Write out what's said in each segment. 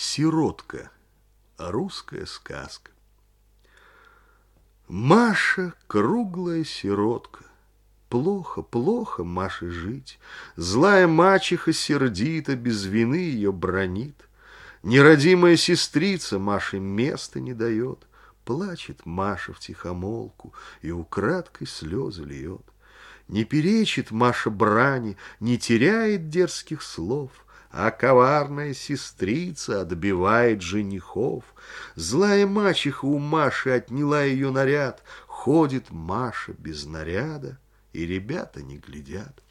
Сиротка. Русская сказка. Маша круглая сиротка. Плохо, плохо Маше жить. Злая мачеха сердита, без вины ее бронит. Неродимая сестрица Маше места не дает. Плачет Маша в тихомолку и украдкой слезы льет. Не перечит Маша брани, не теряет дерзких слов — а коварная сестрица отбивает женихов. Злая мачеха у Маши отняла ее наряд. Ходит Маша без наряда, и ребята не глядят.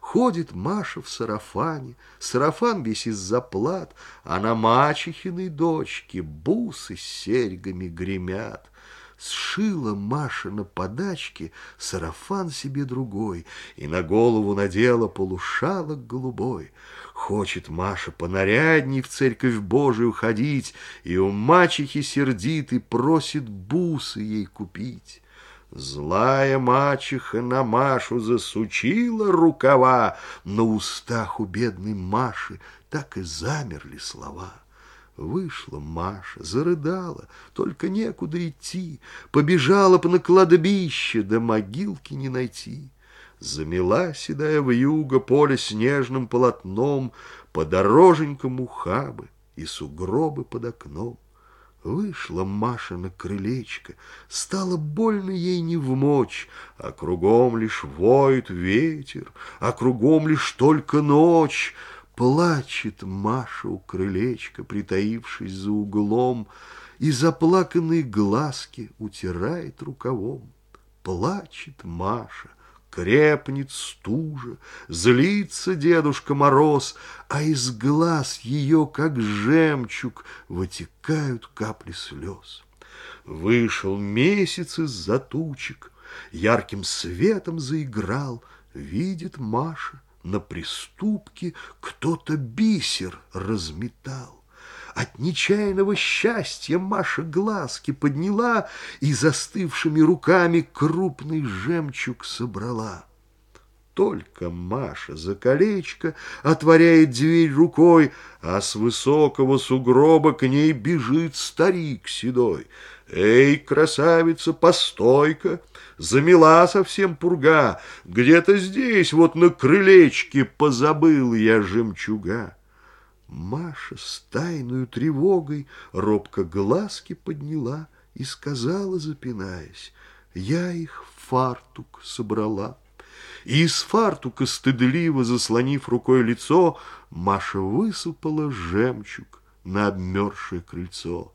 Ходит Маша в сарафане, сарафан весь из заплат, а на мачехиной дочке бусы с серьгами гремят. Сшила Маша на подачке сарафан себе другой и на голову надела полушалок голубой. Хочет Маша понарядней в церковь Божию ходить, и у мачехи сердитый просит бусы ей купить. Злая мачеха на Машу засучила рукава, на устах у бедной Маши так и замерли слова. Вышла Маша, зарыдала, только некуда идти, Побежала по на кладбище, да могилки не найти. Замела седая вьюга поле снежным полотном, По дороженькам ухабы и сугробы под окном. Вышла Маша на крылечко, стало больно ей не вмочь, А кругом лишь воет ветер, а кругом лишь только ночь — Плачет Маша у крылечка, притаившись за углом, И заплаканные глазки утирает рукавом. Плачет Маша, крепнет стужа, Злится Дедушка Мороз, А из глаз ее, как жемчуг, Вытекают капли слез. Вышел месяц из-за тучек, Ярким светом заиграл, Видит Маша, на приступке кто-то бисер разметал. От нечаянного счастья Маша глазки подняла и застывшими руками крупный жемчуг собрала. Только Маша за колечко отворяет дверь рукой, а с высокого сугроба к ней бежит старик седой. «Эй, красавица, постой-ка!» замела совсем пурга. Где-то здесь, вот на крылечке, позабыл я жемчуга. Маша с тайную тревогой робко глазки подняла и сказала, запинаясь, я их в фартук собрала. И из фартука, стыдливо заслонив рукой лицо, Маша высыпала жемчуг на обмерзшее крыльцо.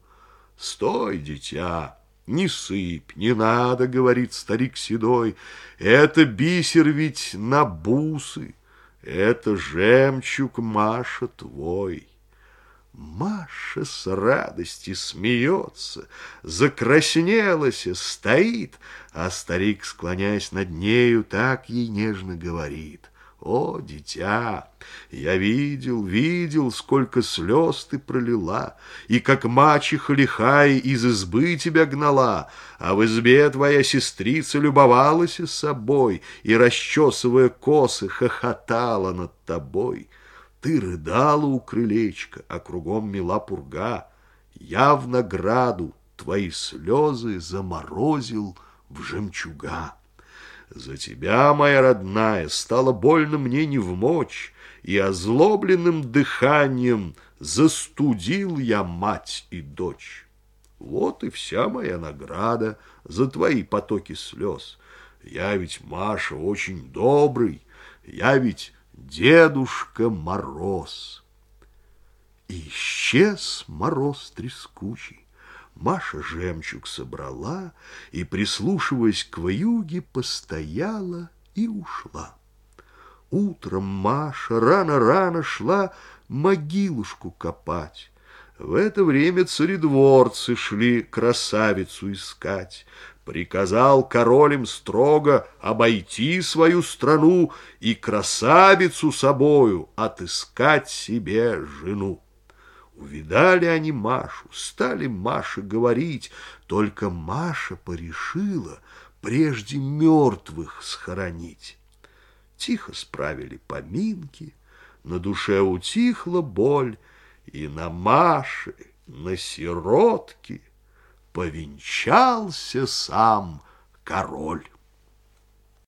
«Стой, дитя!» Не сыпь, не надо, говорит старик седой, это бисер ведь на бусы, это жемчуг, Маша, твой. Маша с радости смеется, закраснелась, стоит, а старик, склоняясь над нею, так ей нежно говорит. О, дитя, я видел, видел, сколько слез ты пролила, И как мачеха лихая из избы тебя гнала, А в избе твоя сестрица любовалась собой И, расчесывая косы, хохотала над тобой. Ты рыдала у крылечка, а кругом мила пурга. Я в награду твои слезы заморозил в жемчуга. За тебя, моя родная, стало больно мне не вмочь, И озлобленным дыханием застудил я мать и дочь. Вот и вся моя награда за твои потоки слез. Я ведь, Маша, очень добрый, я ведь Дедушка Мороз. И исчез мороз трескучий. Маша жемчуг собрала и, прислушиваясь к вьюге, постояла и ушла. Утром Маша рано-рано шла могилушку копать. В это время царедворцы шли красавицу искать. Приказал король им строго обойти свою страну и красавицу собою отыскать себе жену. Увидали они Машу, стали Маше говорить, только Маша порешила прежде мертвых схоронить. Тихо справили поминки, на душе утихла боль, И на Маше, на сиротке повенчался сам король.